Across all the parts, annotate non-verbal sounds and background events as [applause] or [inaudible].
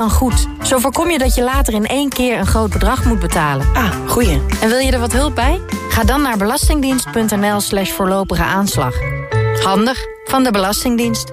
dan goed. Zo voorkom je dat je later in één keer een groot bedrag moet betalen. Ah, goeie. En wil je er wat hulp bij? Ga dan naar belastingdienst.nl slash voorlopige aanslag. Handig van de Belastingdienst.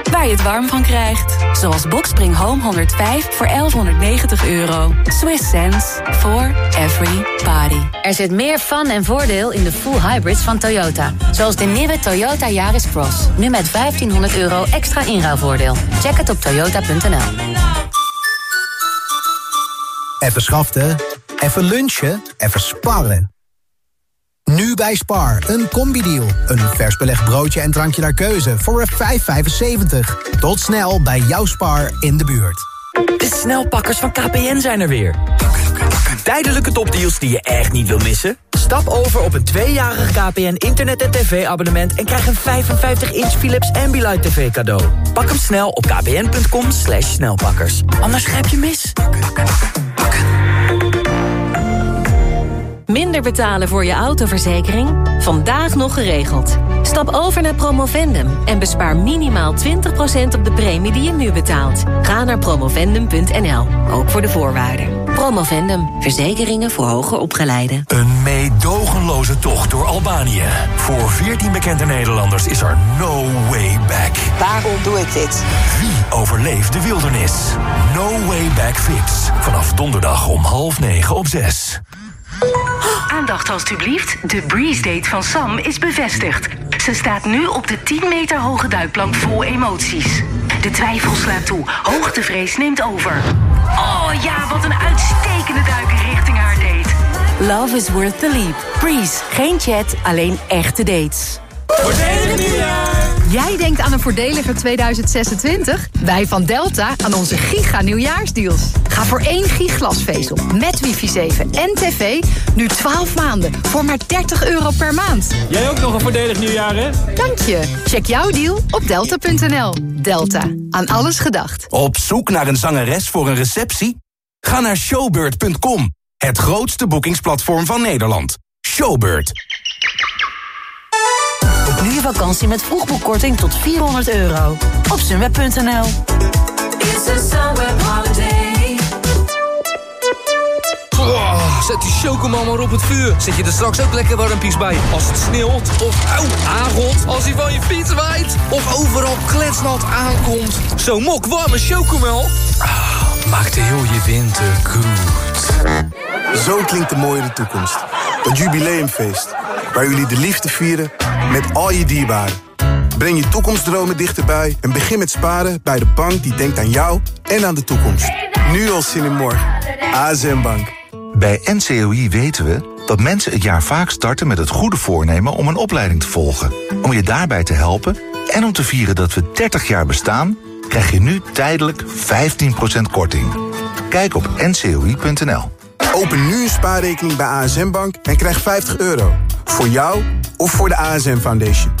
waar je het warm van krijgt. Zoals Boxspring Home 105 voor 1190 euro. Swiss sense for every body. Er zit meer fun en voordeel in de full hybrids van Toyota. Zoals de nieuwe Toyota Yaris Cross. Nu met 1500 euro extra inruilvoordeel. Check het op toyota.nl. Even schaften, even lunchen, even sparren. Nu bij Spar, een combi-deal. Een vers belegd broodje en drankje naar keuze voor 5,75. Tot snel bij jouw Spar in de buurt. De snelpakkers van KPN zijn er weer. Tijdelijke topdeals die je echt niet wil missen? Stap over op een tweejarig KPN internet- en tv-abonnement... en krijg een 55-inch Philips Ambilight TV cadeau. Pak hem snel op kpn.com snelpakkers. Anders grijp je mis. Minder betalen voor je autoverzekering? Vandaag nog geregeld. Stap over naar Promovendum en bespaar minimaal 20% op de premie die je nu betaalt. Ga naar promovendum.nl, ook voor de voorwaarden. Promovendum, verzekeringen voor hoger opgeleiden. Een meedogenloze tocht door Albanië. Voor 14 bekende Nederlanders is er no way back. Waarom doe ik dit? Wie overleeft de wildernis? No way back fix. Vanaf donderdag om half negen op zes. Aandacht alstublieft. De Breeze Date van Sam is bevestigd. Ze staat nu op de 10 meter hoge duikplank vol emoties. De twijfel slaat toe. Hoogtevrees neemt over. Oh ja, wat een uitstekende duiker richting haar date. Love is worth the leap. Breeze, geen chat, alleen echte dates. Jij denkt aan een voordeliger 2026? Wij van Delta aan onze giga nieuwjaarsdeals. Ga voor één giglasvezel met wifi 7 en tv nu 12 maanden voor maar 30 euro per maand. Jij ook nog een voordelig nieuwjaar, hè? Dank je. Check jouw deal op delta.nl. Delta. Aan alles gedacht. Op zoek naar een zangeres voor een receptie? Ga naar showbird.com. Het grootste boekingsplatform van Nederland. Showbird. Boek nu je vakantie met vroegboekkorting tot 400 euro. Op sunweb.nl Oh, zet die chocomel maar op het vuur. Zet je er straks ook lekker warmpies bij. Als het sneeuwt of auw, aangot. Als hij van je fiets waait. Of overal kletsnat aankomt. Zo'n mok warme chocomel. Ah, maakt heel je winter goed. Zo klinkt de mooie toekomst. Het jubileumfeest. Waar jullie de liefde vieren met al je dierbaren. Breng je toekomstdromen dichterbij en begin met sparen bij de bank die denkt aan jou en aan de toekomst. Nu al zin in morgen. ASM Bank. Bij NCOI weten we dat mensen het jaar vaak starten met het goede voornemen om een opleiding te volgen. Om je daarbij te helpen en om te vieren dat we 30 jaar bestaan, krijg je nu tijdelijk 15% korting. Kijk op ncoi.nl. Open nu een spaarrekening bij ASM Bank en krijg 50 euro. Voor jou of voor de ASM Foundation.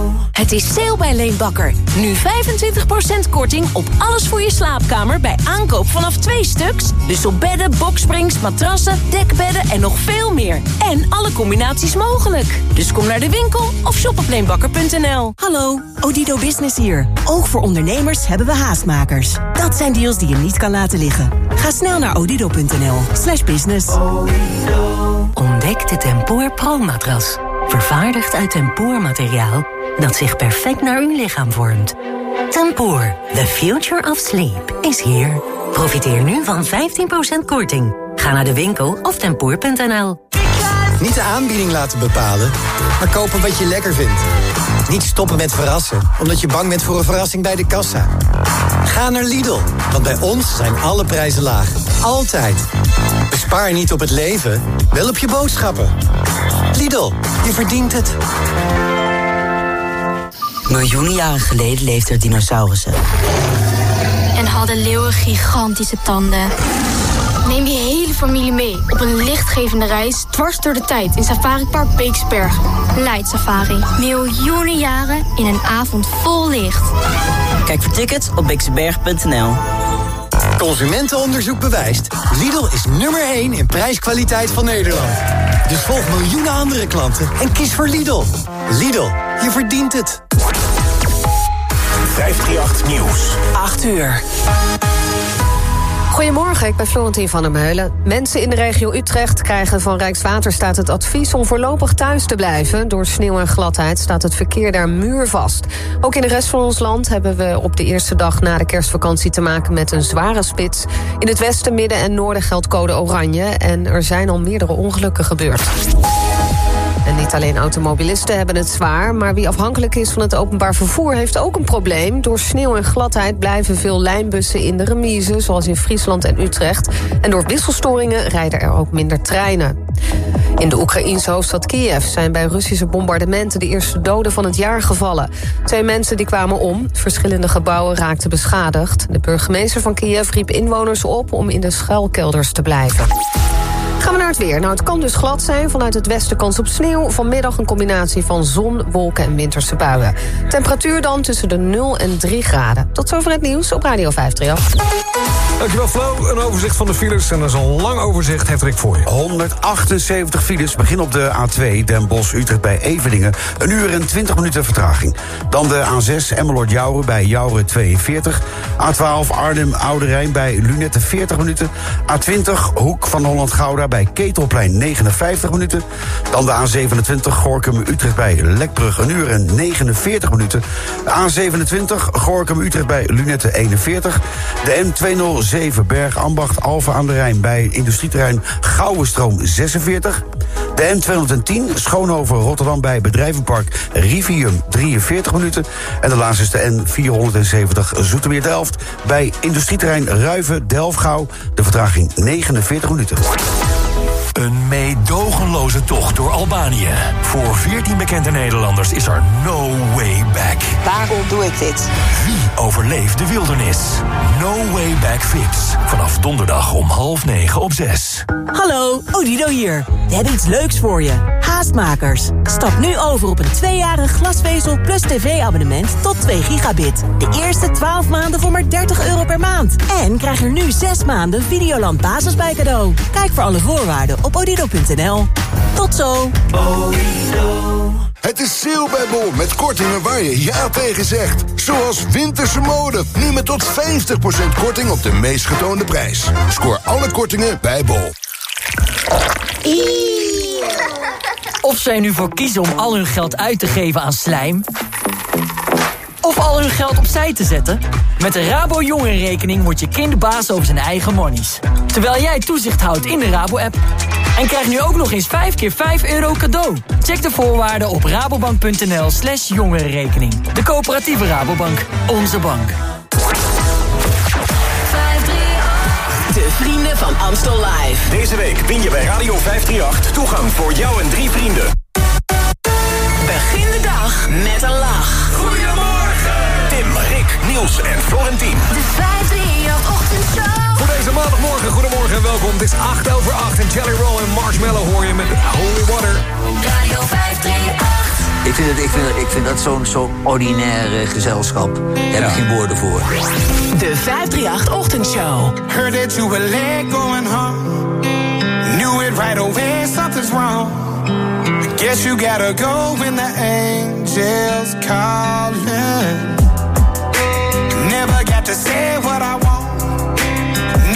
Het is sale bij Leenbakker. Nu 25% korting op alles voor je slaapkamer bij aankoop vanaf twee stuks. Dus op bedden, boksprings, matrassen, dekbedden en nog veel meer. En alle combinaties mogelijk. Dus kom naar de winkel of shop op leenbakker.nl. Hallo, Odido Business hier. Ook voor ondernemers hebben we haastmakers. Dat zijn deals die je niet kan laten liggen. Ga snel naar odido.nl slash business. Ontdek de Tempoor Pro-matras. Vervaardigd uit tempoormateriaal dat zich perfect naar uw lichaam vormt. Tempoor, the future of sleep, is here. Profiteer nu van 15% korting. Ga naar de winkel of tempoor.nl. Niet de aanbieding laten bepalen, maar kopen wat je lekker vindt. Niet stoppen met verrassen, omdat je bang bent voor een verrassing bij de kassa. Ga naar Lidl, want bij ons zijn alle prijzen laag. Altijd. Bespaar niet op het leven, wel op je boodschappen. Lidl, je verdient het. Miljoenen jaren geleden leefden er dinosaurussen. En hadden leeuwen gigantische tanden. Neem je hele familie mee op een lichtgevende reis dwars door de tijd in Safari Park Beeksberg. Light Safari. Miljoenen jaren in een avond vol licht. Kijk voor tickets op beeksberg.nl. Consumentenonderzoek bewijst. Lidl is nummer 1 in prijskwaliteit van Nederland. Dus volg miljoenen andere klanten en kies voor Lidl. Lidl, je verdient het. 538 Nieuws. 8 uur. Goedemorgen, ik ben Florentien van der Meulen. Mensen in de regio Utrecht krijgen van Rijkswaterstaat het advies om voorlopig thuis te blijven. Door sneeuw en gladheid staat het verkeer daar muurvast. Ook in de rest van ons land hebben we op de eerste dag na de kerstvakantie te maken met een zware spits. In het westen, midden en noorden geldt code oranje en er zijn al meerdere ongelukken gebeurd. Niet alleen automobilisten hebben het zwaar... maar wie afhankelijk is van het openbaar vervoer heeft ook een probleem. Door sneeuw en gladheid blijven veel lijnbussen in de remise... zoals in Friesland en Utrecht. En door wisselstoringen rijden er ook minder treinen. In de Oekraïense hoofdstad Kiev zijn bij Russische bombardementen... de eerste doden van het jaar gevallen. Twee mensen die kwamen om. Verschillende gebouwen raakten beschadigd. De burgemeester van Kiev riep inwoners op... om in de schuilkelders te blijven. Gaan we naar het weer. Nou, het kan dus glad zijn. Vanuit het westen kans op sneeuw. Vanmiddag een combinatie van zon, wolken en winterse buien. Temperatuur dan tussen de 0 en 3 graden. Tot zover het nieuws op Radio 538. Dankjewel Flo. Een overzicht van de files. En dat is een lang overzicht, heeft Rick voor je. 178 files. Begin op de A2 Den Bosch-Utrecht bij Eveningen. Een uur en 20 minuten vertraging. Dan de A6 Emmeloord-Jouren bij Jouren 42. A12 Arnhem-Oude Rijn bij Lunette 40 minuten. A20 Hoek van Holland-Gouda bij Ketelplein 59 minuten. Dan de A27 Gorkum-Utrecht bij Lekbrug een uur en 49 minuten. A27 Gorkum-Utrecht bij Lunette 41. De M207 Berg-Ambacht aan de Rijn bij industrieterrein Gouwenstroom 46. De M210 Schoonhoven Rotterdam bij bedrijvenpark Rivium 43 minuten. En de laatste is de N470 Zoetermeer Delft bij industrieterrein Ruiven Delfgauw. De vertraging 49 minuten. Een meedogenloze tocht door Albanië. Voor 14 bekende Nederlanders is er no way back. Waarom doe ik dit? Wie overleeft de wildernis? No way back Vips. Vanaf donderdag om half negen op zes. Hallo, Odido hier. We hebben iets leuks voor je. Haastmakers. Stap nu over op een tweejarig glasvezel plus tv-abonnement tot 2 gigabit. De eerste 12 maanden voor maar 30 euro per maand. En krijg er nu 6 maanden Videoland Basis bij cadeau. Kijk voor alle voorwaarden op odido.nl. Tot zo. Het is sale bij Bol met kortingen waar je ja tegen zegt. Zoals winterse mode. Nu met tot 50% korting op de meest getoonde prijs. Scoor alle kortingen bij Bol. Of zij nu voor kiezen om al hun geld uit te geven aan slijm... of al hun geld opzij te zetten... met de Rabo Jongerenrekening wordt je kind baas over zijn eigen monies. Terwijl jij toezicht houdt in de Rabo-app. En krijg nu ook nog eens 5 keer 5 euro cadeau. Check de voorwaarden op rabobank.nl slash jongerenrekening. De coöperatieve Rabobank. Onze bank. De vrienden van Amstel Live. Deze week win je bij Radio 538 toegang voor jou en drie vrienden. Begin de dag met een lach. Goedemorgen! Rick, Niels en Florentien. De 538 ochtendshow. Voor deze maandagmorgen, goedemorgen en welkom. Het is 8 over 8 en Jelly Roll en Marshmallow hoor je met Holy Water. Radio 538. Ik vind, het, ik vind, ik vind dat zo'n zo ordinair eh, gezelschap. Daar heb ik geen woorden voor. De 538 ochtendshow. Heard that you were late going home. Knew it right away, something's wrong. Guess you gotta go when the angels calling.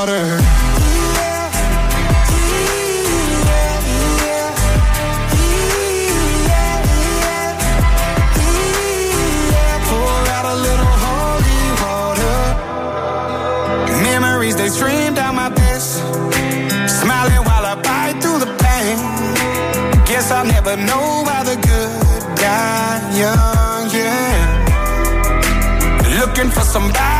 water. they stream down my. Smiling while I bite through the pain. Guess I'll never know the good die young, yeah. Looking for somebody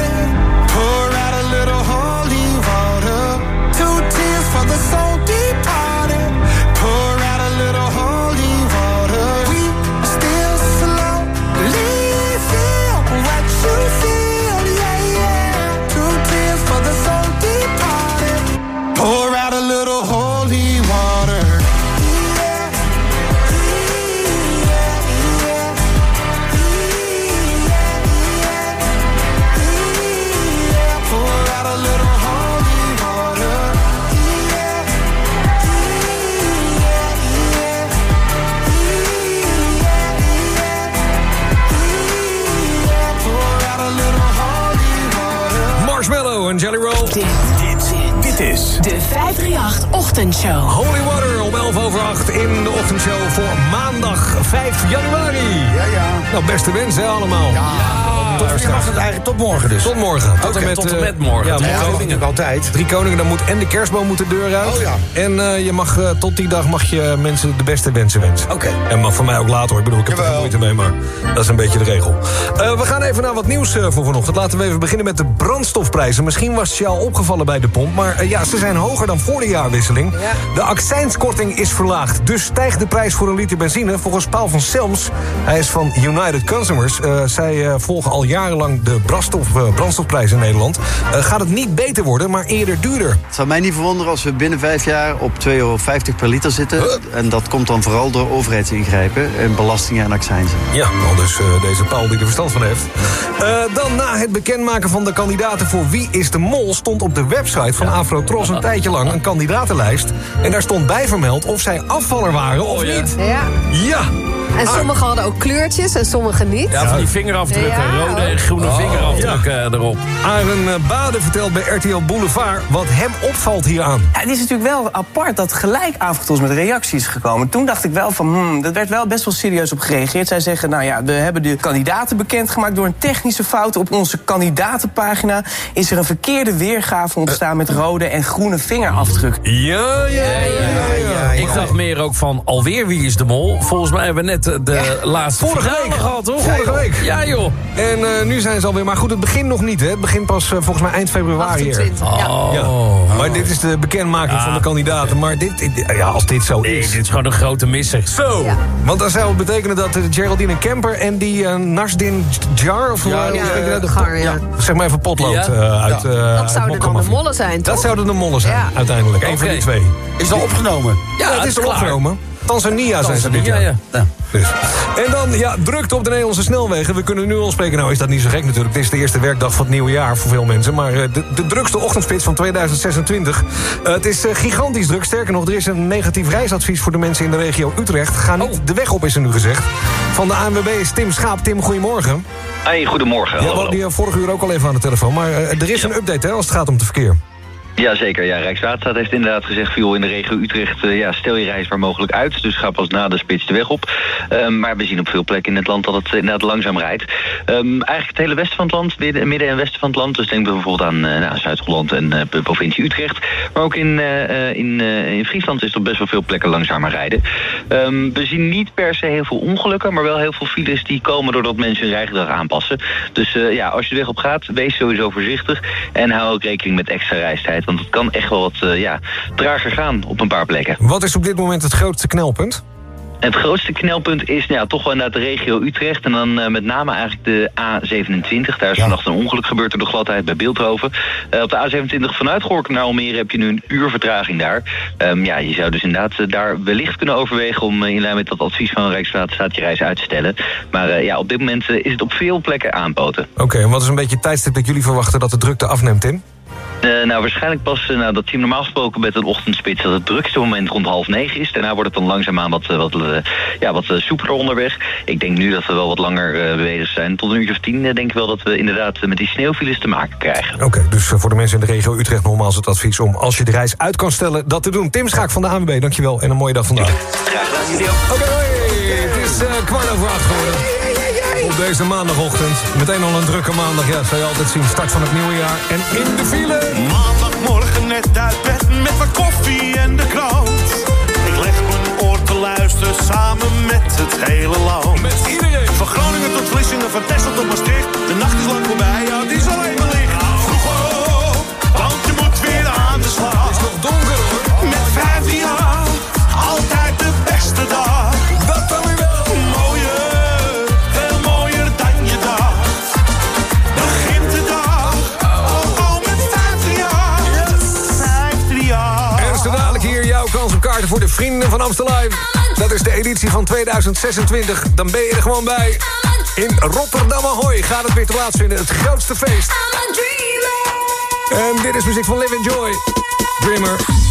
Dit, dit, dit is de 538 Ochtendshow. Holy Water om 11 over 8 in de ochtendshow voor maandag 5 januari. Ja, ja. Nou, beste wensen hè, allemaal. Ja, Tot, je mag het eigenlijk tot morgen dus. Tot morgen. Tot, Oké, en met, tot en eh, met morgen. Ja, Ja, drie koningen. altijd. Drie koningen, dan moet en de kerstboom moet de deur uit. Oh ja. En eh, je mag eh, tot die dag mag je mensen de beste wensen wensen. Oké. En mag voor mij ook later hoor. Ik bedoel, ik heb er geen moeite mee, maar dat is een beetje de regel. Eh, we gaan even naar wat nieuws voor vanochtend. Laten we even beginnen met de brandstofprijzen. Misschien was het je al opgevallen bij de pomp, maar ja, ze zijn hoger dan voor de jaarwisseling. De accijnskorting is verlaagd, dus stijgt de prijs voor een liter benzine. Volgens Paul van Selms, hij is van United Consumers... eh, zij eh, volgen al jarenlang de brandstof, eh, brandstofprijs in Nederland. Eh, gaat het niet beter worden, maar eerder duurder. Het zou mij niet verwonderen als we binnen vijf jaar op 2,50 euro per liter zitten. En dat komt dan vooral door overheidsingrijpen en belastingen en accijnzen. Ja, al dus eh, deze Paul die er verstand van heeft. Eh, dan na het bekendmaken van de kandidaten voor Wie is de Mol... stond op de website van Afrotros een tijdje lang een kandidatenlijst. En daar stond bij vermeld of zij afvaller waren of niet. Ja. Ja. En sommigen hadden ook kleurtjes en sommigen niet. Ja, van die vingerafdrukken. Ja. Rode en groene Oh, vingerafdrukken erop. Arend eh, Bade vertelt bij RTL Boulevard wat hem opvalt hieraan. Ja, het is natuurlijk wel apart dat gelijk Afrotos met reacties is gekomen. Toen dacht ik wel van, hmm, dat werd wel best wel serieus op gereageerd. Zij zeggen, nou ja, we hebben de kandidaten bekendgemaakt... door een technische fout op onze kandidatenpagina... is er een verkeerde weergave ontstaan met rode en groene vingerafdruk. Ja, ja, ja, Ik dacht meer ook van alweer wie is de mol. Volgens mij hebben we net de laatste Vorige finale week. gehad, hoor. Vorige week. Ja, joh. En eh, nu zijn ze alweer... Maar goed, het begint nog niet, hè. Het begint pas eh, volgens mij eind februari. hier. 28, ja. Oh. Maar dit is de bekendmaking van de kandidaten. Maar dit, ja, als dit zo Nee, is... dit is gewoon een grote misser. Zo! Want dat zou betekenen dat eh, Geraldine Kemper en die eh, Nasdin Jar... Of Ja, ja, dat? Gar, ja. Zeg maar even potlood Ja. eh, uit... eh, Dat zouden dan de mollen zijn, toch? Dat zouden de mollen zijn, Ja. uiteindelijk. Eén van die twee. Is dat opgenomen? Ja, het is opgenomen. Tanzania zijn ze dit jaar. ja. Dus. En dan, ja, drukte op de Nederlandse snelwegen. We kunnen nu al spreken, nou is dat niet zo gek natuurlijk. Het is de eerste werkdag van het nieuwe jaar voor veel mensen. Maar eh, de, de drukste ochtendspits van 2026. Eh, het is eh, gigantisch druk. Sterker nog, er is een negatief reisadvies voor de mensen in de regio Utrecht. Ga niet de weg op, is er nu gezegd. Van de ANWB is Tim Schaap. Tim, goedemorgen. Hey, goedemorgen. Ja, we hadden die vorige uur ook al even aan de telefoon. Maar er is een update hè, als het gaat om het verkeer. Jazeker, ja. Rijkswaterstaat heeft inderdaad gezegd... viel in de regio Utrecht, eh, ja, stel je reis waar mogelijk uit. Dus ga pas na de spits de weg op. Ehm, maar we zien op veel plekken in het land dat het inderdaad langzaam rijdt. Ehm, eigenlijk het hele westen van het land, midden, en westen van het land. Dus denk bijvoorbeeld aan eh, nou, Zuid-Holland en eh, provincie Utrecht. Maar ook in, in, in Friesland is op best wel veel plekken langzamer rijden. Ehm, we zien niet per se heel veel ongelukken... maar wel heel veel files die komen doordat mensen hun rijgedrag aanpassen. Dus ja, als je de weg op gaat, wees sowieso voorzichtig. En hou ook rekening met extra reistijd. Want het kan echt wel wat eh, ja, trager gaan op een paar plekken. Wat is op dit moment het grootste knelpunt? Het grootste knelpunt is nou ja, toch wel inderdaad de regio Utrecht. En dan eh, met name eigenlijk de A27. Daar is vannacht een ongeluk gebeurd door de gladheid bij Beeldhoven. Eh, op de A27 vanuit Gorkum naar Almere heb je nu een uur vertraging daar. Ehm, ja, je zou dus inderdaad daar wellicht kunnen overwegen... om in lijn met dat advies van Rijkswaterstaat je reis uit te stellen. Maar ja, op dit moment is het op veel plekken aanpoten. Oké, en wat is een beetje het tijdstip dat jullie verwachten dat de drukte afneemt, Tim? Eh, nou, waarschijnlijk pas eh, nou, dat team normaal gesproken met een ochtendspits... dat het drukste moment rond half negen is. Daarna wordt het dan langzaamaan wat, eh, wat, ja, wat soepeler onderweg. Ik denk nu dat we wel wat langer bezig zijn. Tot een uurtje of tien denk ik wel dat we inderdaad met die sneeuwfiles te maken krijgen. Oké, dus voor de mensen in de regio Utrecht nogmaals het advies... om als je de reis uit kan stellen dat te doen. Tim Schaak van de ANWB, dankjewel en een mooie dag vandaag. Graag gedaan, Oké, het is kwart over acht geworden. Op deze maandagochtend. Meteen al een drukke maandag. Ja, zou je altijd zien. Start van het nieuwe jaar. En in de file. Maandagmorgen net uit bed met wat koffie en de krant. Ik leg mijn oor te luisteren samen met het hele land. Met iedereen. Van Groningen tot Vlissingen, van Texel tot Maastricht. De nacht is lang voorbij, ja, die is alleen maar licht. Vroeg want je moet weer aan de slag. Het is nog donker. Met vijf jaar, altijd de beste dag. voor de vrienden van Amsterdam Live. Dat is de editie van 2026. Dan ben je er gewoon bij. In Rotterdam Ahoy gaat het weer te plaatsvinden. Het grootste feest. En dit is muziek van Live and Joy. Dreamer.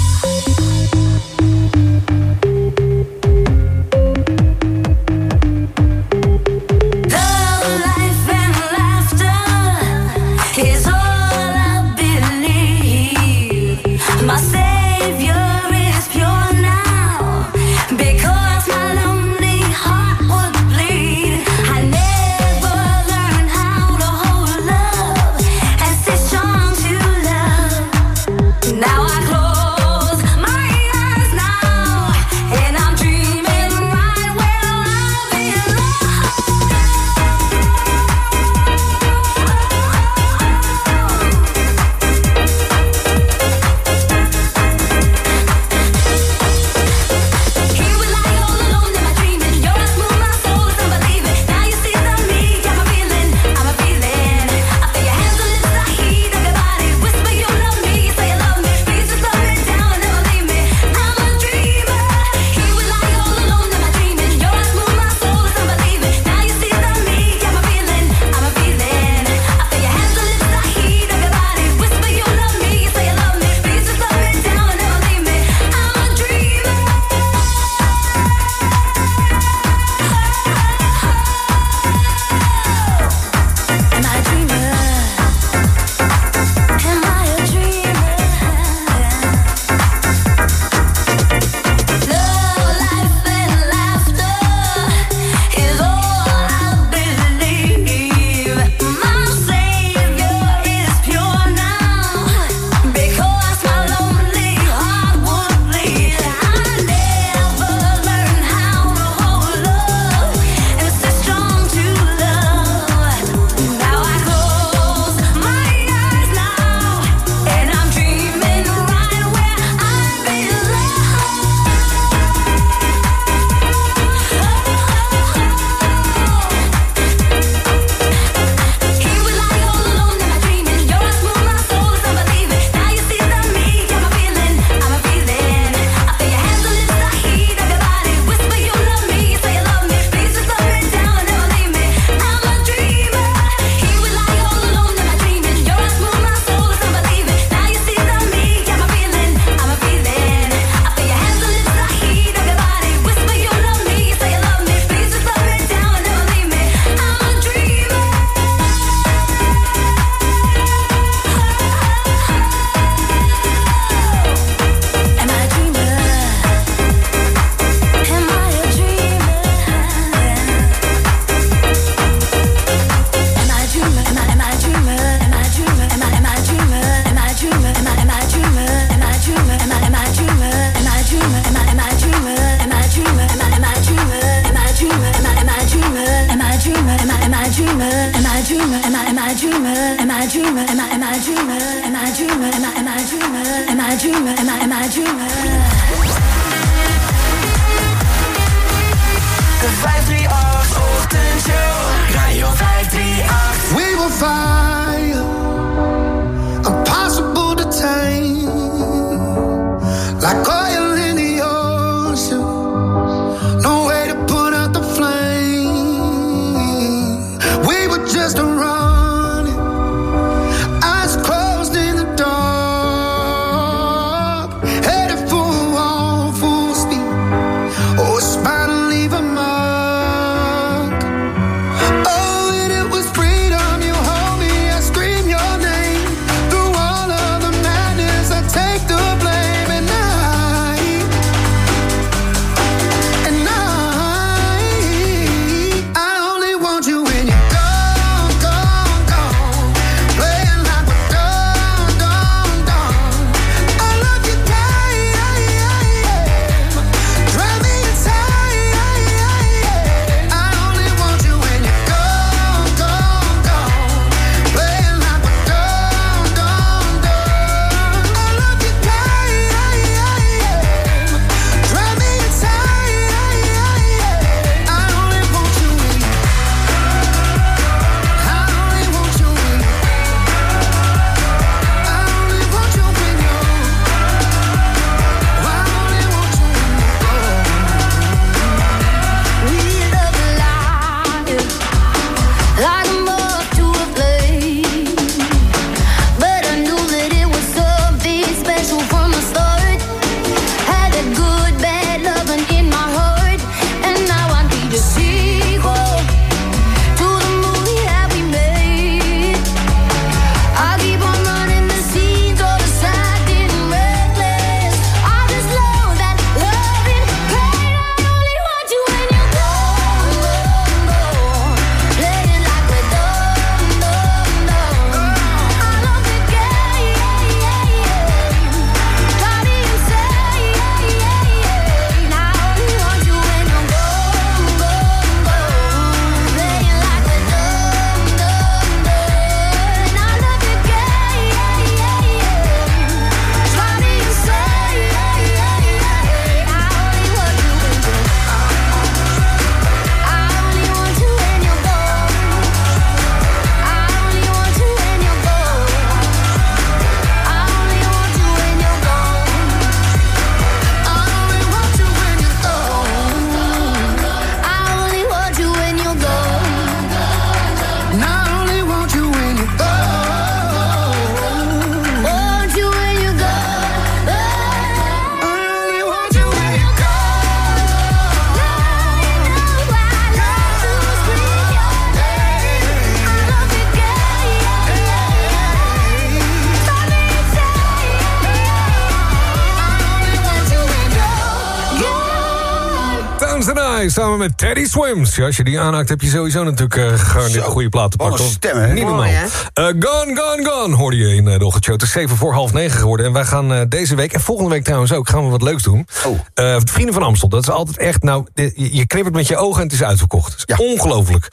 Samen met Teddy Swims. Ja, als je die aanhaakt, heb je sowieso natuurlijk eh gewoon de goede plaat te pakken. een stem, hè? Niet normaal. Mooi, Eh, gone, gone, gone, hoorde je in uh, de ochtendshow. Het is 7 voor half 9 geworden. En wij gaan eh, deze week, en volgende week trouwens ook, gaan we wat leuks doen. Oh. Eh, Vrienden van Amstel, dat is altijd echt, nou, je, je knippert met je ogen en het is uitverkocht. Dat is ongelooflijk.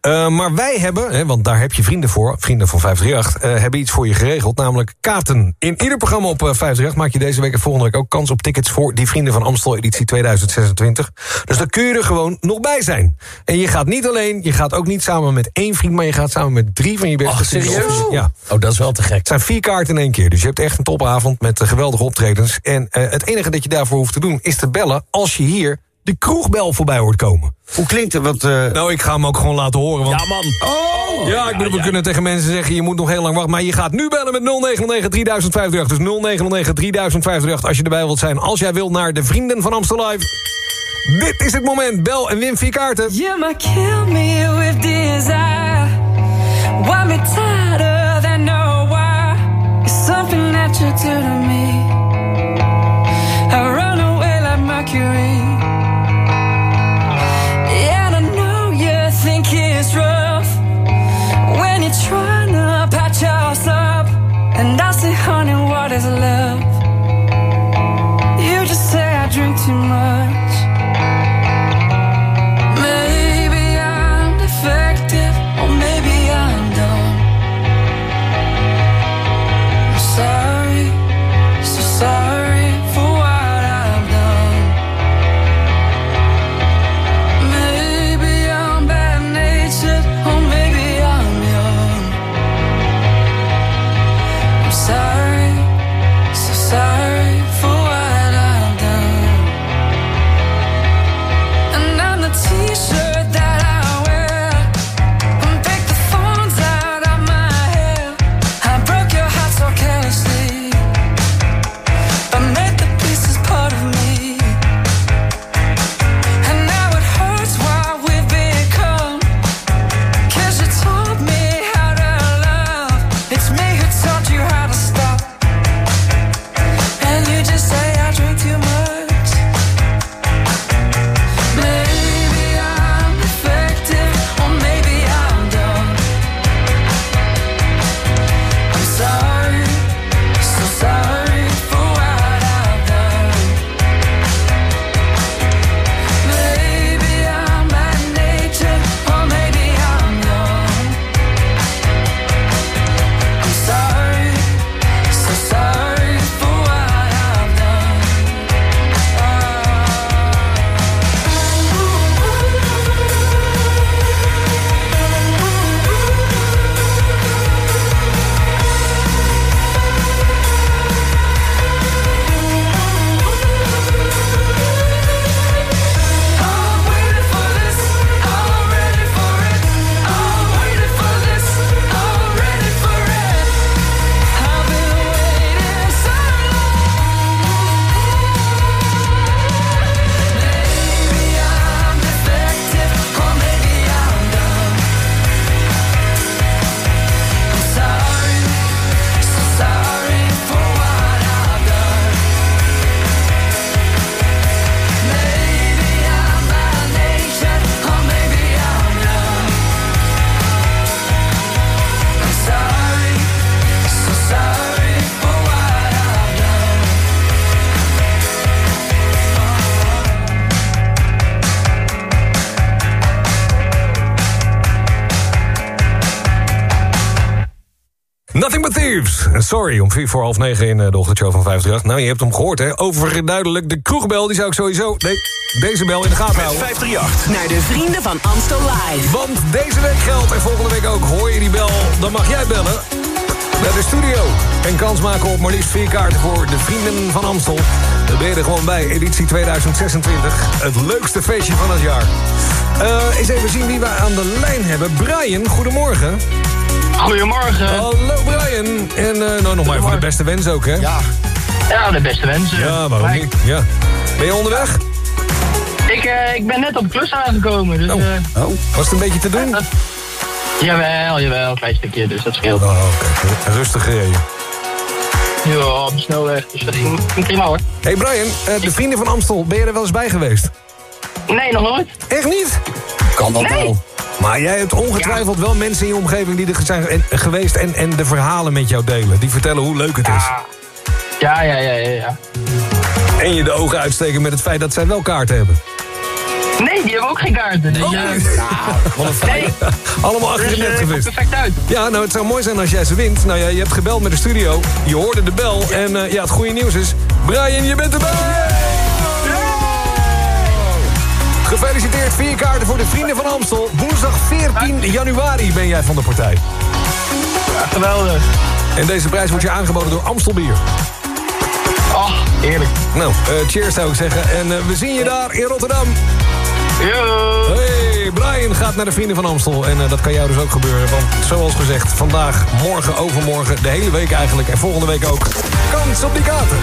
Eh, maar wij hebben, hè, want daar heb je vrienden voor, vrienden van 538, eh, hebben iets voor je geregeld, namelijk kaarten. In ieder programma op eh, 538 maak je deze week en volgende week ook kans op tickets voor die Vrienden van Amstel editie 2026. Dus dan kun je er gewoon nog bij zijn. En je gaat niet alleen, je gaat ook niet samen met één vriend, maar je gaat samen met drie van je beste Ach, serieus? Ja. Oh, dat is wel te gek. Het zijn vier kaarten in één keer. Dus je hebt echt een topavond met eh, geweldige optredens. En eh, het enige dat je daarvoor hoeft te doen is te bellen... als je hier de kroegbel voorbij hoort komen. Hoe klinkt het? Want, eh, Nou, ik ga hem ook gewoon laten horen. Want... Ja, man. Oh! Ja, ik bedoel, we kunnen tegen mensen zeggen... je moet nog heel lang wachten. Maar je gaat nu bellen met 0909 3058. Dus 0909 3058 als je erbij wilt zijn. Als jij wilt naar de Vrienden van Amstel Live. Dit is het moment. Bel en win vier kaarten. You might kill me with desire. Want me tighter than no wire. It's something that you do to me. I run away like Mercury. And I know you think it's rough when you're trying to patch us up. And I say, honey, what is love? Sorry, om vier voor half negen in eh, de ochtendshow van 538. Nou, je hebt hem gehoord, hè? Overduidelijk de kroegbel, die zou ik sowieso... Nee, deze bel in de gaten houden. 538. Naar de Vrienden van Amstel Live. Want deze week geldt en volgende week ook. Hoor je die bel, dan mag jij bellen naar de studio. En kans maken op maar liefst vier kaarten voor de Vrienden van Amstel. Dan ben je er gewoon bij, editie 2026. Het leukste feestje van het jaar. Eh eens even zien wie wij aan de lijn hebben. Brian, goedemorgen. Goedemorgen. Hallo Brian. En eh, nou, nog maar even de beste wens ook, hè? Ja. Ja, de beste wensen. Ja, waarom niet? Ja. Ben je onderweg? Ik, eh, ik ben net op de klus aangekomen, dus... Oh. eh, Was het een beetje te doen? Jawel, jawel, een klein stukje, dus dat scheelt. Oh, oké. Rustig gereden. Ja, op de snelweg, dus dat ging, ging prima hoor. Hey Brian, eh, de Vrienden van Amstel, ben je er wel eens bij geweest? Nee, nog nooit. Echt niet? Kan dat Nee. nou? Maar jij hebt ongetwijfeld wel mensen in je omgeving die er zijn en- geweest... En, en de verhalen met jou delen. Die vertellen hoe leuk het is. Ja, ja, ja, ja, ja. En je de ogen uitsteken met het feit dat zij wel kaarten hebben. Nee, die hebben ook geen kaarten. Dus, een feit. Allemaal achter Dus, het net eh, perfect uit. Ja, nou, het zou mooi zijn als jij ze wint. Nou ja, je hebt gebeld met de studio. Je hoorde de bel. En eh, ja, het goede nieuws is... Brian, je bent erbij! Gefeliciteerd, vier kaarten voor de Vrienden van Amstel. Woensdag 14 januari ben jij van de partij. geweldig. En deze prijs wordt je aangeboden door Amstelbier. Oh, eerlijk. Nou, eh, cheers zou ik zeggen. En we zien je daar in Rotterdam. Yo. Hey, Brian gaat naar de Vrienden van Amstel. En eh, dat kan jou dus ook gebeuren. Want zoals gezegd, vandaag, morgen, overmorgen... de hele week eigenlijk en volgende week ook... kans op die kaarten.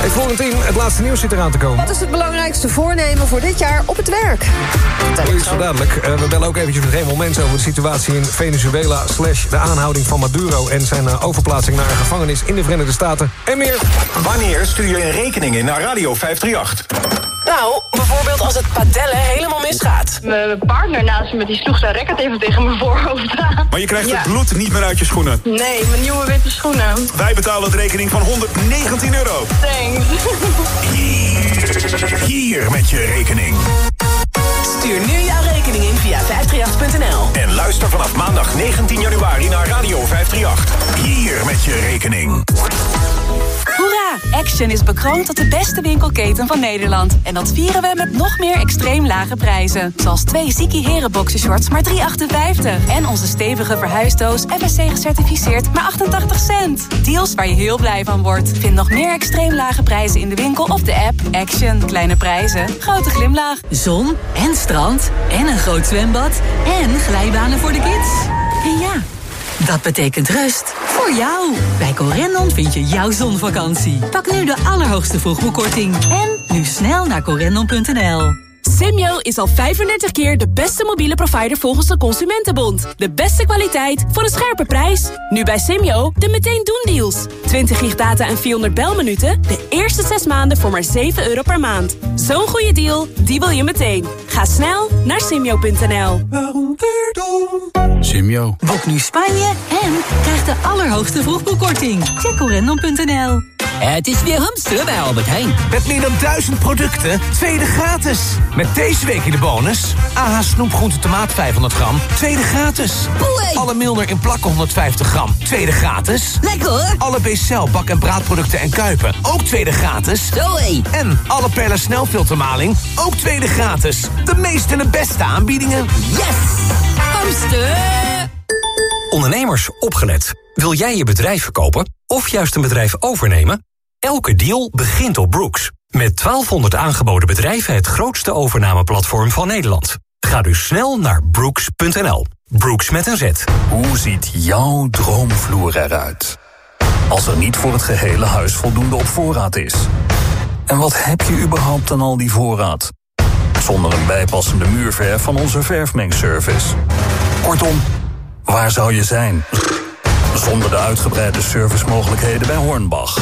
Hey Florentien, het laatste nieuws zit eraan te komen. Wat is het belangrijkste voornemen voor dit jaar op het werk? Is zo dadelijk. Eh, we bellen ook eventjes met Raymond Mensen over de situatie in Venezuela... slash de aanhouding van Maduro en zijn eh, overplaatsing naar een gevangenis in de Verenigde Staten. En meer. Wanneer stuur je een rekening in naar Radio 538? Nou, bijvoorbeeld als het padellen helemaal misgaat. Mijn partner naast me, die sloeg zijn racket even tegen mijn voorhoofd aan. Maar je krijgt Ja. het bloed niet meer uit je schoenen. Nee, mijn nieuwe witte schoenen. Wij betalen de rekening van 119 euro. Thanks. Hier met je rekening. Stuur nu jouw rekening in via 538.nl. En luister vanaf maandag 19 januari naar Radio 538. Hier met je rekening. Action is bekroond tot de beste winkelketen van Nederland. En dat vieren we met nog meer extreem lage prijzen. Zoals twee Ziki Heren boxershorts maar 3,58. En onze stevige verhuisdoos FSC gecertificeerd maar 88 cent. Deals waar je heel blij van wordt. Vind nog meer extreem lage prijzen in de winkel of de app. Action. Kleine prijzen. Grote glimlach. Zon en strand en een groot zwembad en glijbanen voor de kids. En ja, dat betekent rust voor jou. Bij Corendon vind je jouw zonvakantie. Pak nu de allerhoogste vroegboekkorting. En nu snel naar corendon.nl. Simyo is al 35 keer de beste mobiele provider volgens de Consumentenbond. De beste kwaliteit voor een scherpe prijs. Nu bij Simyo de meteen doen deals. 20 gig data en 400 belminuten. De eerste 6 maanden voor maar 7 euro per maand. Zo'n goede deal, die wil je meteen. Ga snel naar simyo.nl. Simio. Boek nu Spanje en krijg de allerhoogste vroegboekkorting. Check corendon.nl. Het is weer hamsteren bij Albert Heijn. Met meer dan duizend producten, tweede gratis. Met deze week in de bonus... AH snoepgroente tomaat 500 gram, tweede gratis. Alle Milner in plakken 150 gram, tweede gratis. Lekker hoor. Alle Bcel bak- en braadproducten en kuipen, ook tweede gratis. Zoé. En alle Perla snelfiltermaling, ook tweede gratis. De meeste en de beste aanbiedingen. Yes! Hamster! Ondernemers, opgelet. Wil jij je bedrijf verkopen of juist een bedrijf overnemen? Elke deal begint op Brooks. Met 1200 aangeboden bedrijven het grootste overnameplatform van Nederland. Ga dus snel naar brooks.nl. Brooks met een Z. Hoe ziet jouw droomvloer eruit? Als er niet voor het gehele huis voldoende op voorraad is. En wat heb je überhaupt aan al die voorraad? Zonder een bijpassende muurverf van onze verfmengservice. Kortom, waar zou je zijn? Zonder de uitgebreide servicemogelijkheden bij Hornbach.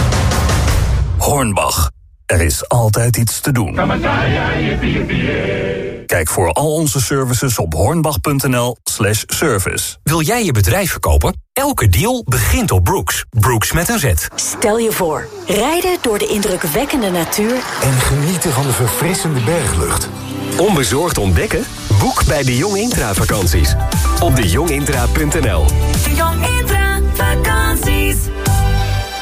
Hornbach, er is altijd iets te doen. Kijk voor al onze services op hornbach.nl slash service. Wil jij je bedrijf verkopen? Elke deal begint op Brooks. Brooks met een Z. Stel je voor, rijden door de indrukwekkende natuur En genieten van de verfrissende berglucht. Onbezorgd ontdekken? Boek bij de Jong Intra vakanties. Op dejongintra.nl De Jong Intra vakanties.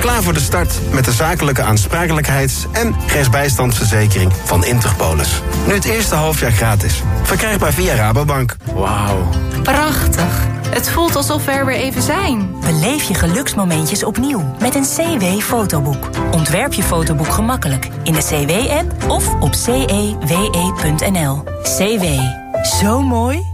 Klaar voor de start met de zakelijke aansprakelijkheids- en rechtsbijstandsverzekering van Interpolis. Nu het eerste halfjaar gratis. Verkrijgbaar via Rabobank. Wauw. Prachtig. Het voelt alsof we er weer even zijn. Beleef je geluksmomentjes opnieuw met een CW-fotoboek. Ontwerp je fotoboek gemakkelijk in de CW-app of op cewe.nl. CW. Zo mooi.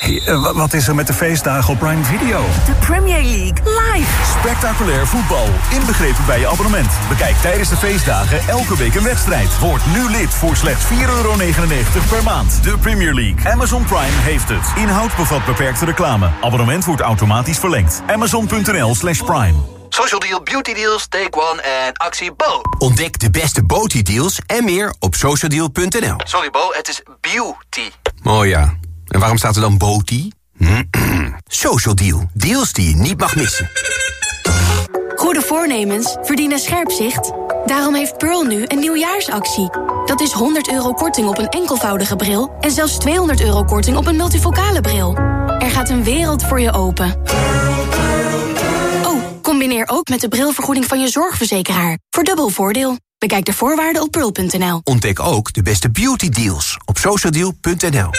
Hey, eh, wa- wat is er met de feestdagen op Prime Video? De Premier League live. Spectaculair voetbal, inbegrepen bij je abonnement. Bekijk tijdens de feestdagen elke week een wedstrijd. Word nu lid voor slechts 4,99 euro per maand. De Premier League. Amazon Prime heeft het. Inhoud bevat beperkte reclame. Abonnement wordt automatisch verlengd. Amazon.nl slash prime. Social Deal, Beauty Deals, Take One en actie Bo. Ontdek de beste beauty deals en meer op socialdeal.nl. Sorry Bo, het is beauty. Oh ja. En waarom staat er dan Boti? Social Deal, deals die je niet mag missen. Goede voornemens verdienen scherp zicht. Daarom heeft Pearl nu een nieuwjaarsactie. Dat is 100 euro korting op een enkelvoudige bril... en zelfs 200 euro korting op een multifocale bril. Er gaat een wereld voor je open. Oh, combineer ook met de brilvergoeding van je zorgverzekeraar. Voor dubbel voordeel. Bekijk de voorwaarden op pearl.nl. Ontdek ook de beste beauty deals op socialdeal.nl.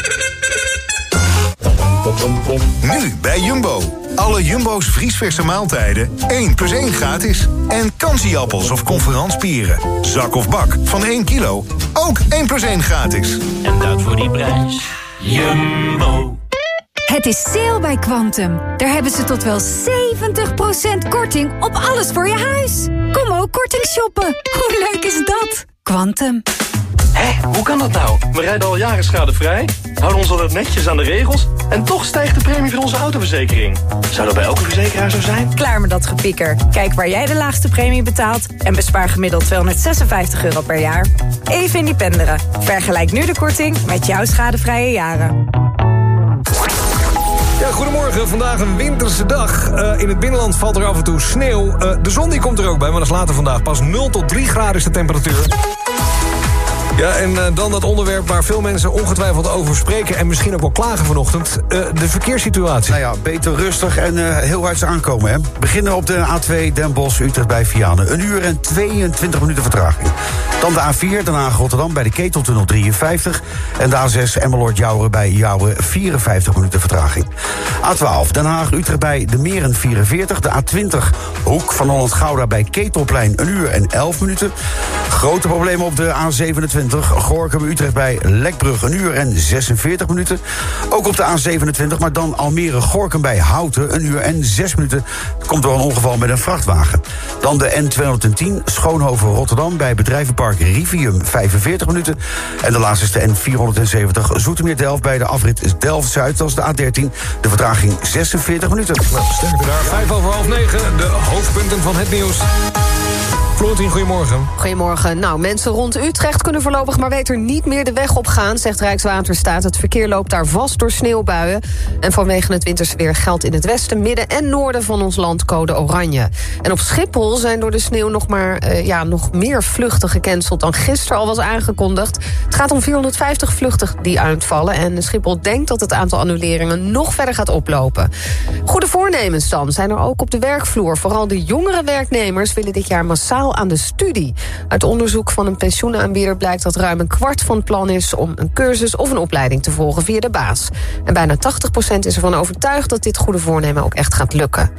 Nu bij Jumbo. Alle Jumbo's vriesverse maaltijden 1 plus 1 gratis. En kansieappels of conferanspieren. Zak of bak van 1 kilo. Ook 1 plus 1 gratis. En dat voor die prijs. Jumbo. Het is sale bij Quantum. Daar hebben ze tot wel 70% korting op alles voor je huis. Kom ook korting shoppen. Hoe leuk is dat? Quantum. Hé, hoe kan dat nou? We rijden al jaren schadevrij, houden ons altijd netjes aan de regels... en toch stijgt de premie van onze autoverzekering. Zou dat bij elke verzekeraar zo zijn? Klaar met dat gepieker. Kijk waar jij de laagste premie betaalt... en bespaar gemiddeld 256 euro per jaar. Even independeren. Vergelijk nu de korting met jouw schadevrije jaren. Ja, goedemorgen. Vandaag een winterse dag. Eh, in het binnenland valt er af en toe sneeuw. Eh, de zon die komt er ook bij, maar dat is later vandaag. Pas 0 tot 3 graden is de temperatuur. Ja, en eh, dan dat onderwerp waar veel mensen ongetwijfeld over spreken... en misschien ook wel klagen vanochtend, eh, de verkeerssituatie. Nou ja, beter rustig en eh, heel hard aankomen. Hè. Beginnen op de A2 Den Bosch, Utrecht bij Vianen. Een uur en 22 minuten vertraging. Dan de A4 Den Haag Rotterdam bij de Keteltunnel 53. En de A6 Emmeloord Jouwen bij Jouwen 54 minuten vertraging. A12 Den Haag Utrecht bij de Meren 44. De A20 Hoek van Holland Gouda bij Ketelplein een uur en 11 minuten. Grote problemen op de A27 Gorkum Utrecht bij Lekbrug een uur en 46 minuten. Ook op de A27, maar dan Almere Gorkum bij Houten een uur en 6 minuten. Komt door een ongeval met een vrachtwagen. Dan de N210 Schoonhoven Rotterdam bij bedrijvenpark Rivium 45 minuten. En de laatste is de N470 Zoetermeer Delft bij de afrit Delft Zuid. Dat is de A13. De vertraging 46 minuten. Sterkte daar. Vijf over half negen, de hoofdpunten van het nieuws. Goedemorgen. Goedemorgen. Nou, mensen rond Utrecht kunnen voorlopig maar beter niet meer de weg op gaan, zegt Rijkswaterstaat. Het verkeer loopt daar vast door sneeuwbuien. En vanwege het winterse weer geldt in het westen, midden en noorden van ons land code oranje. En op Schiphol zijn door de sneeuw nog maar eh, ja, nog meer vluchten gecanceld dan gisteren al was aangekondigd. Het gaat om 450 vluchten die uitvallen. En Schiphol denkt dat het aantal annuleringen nog verder gaat oplopen. Goede voornemens dan zijn er ook op de werkvloer. Vooral de jongere werknemers willen dit jaar massaal aan de studie. Uit onderzoek van een pensioenaanbieder blijkt dat ruim een kwart van het plan is... om een cursus of een opleiding te volgen via de baas. En bijna 80% is ervan overtuigd dat dit goede voornemen ook echt gaat lukken.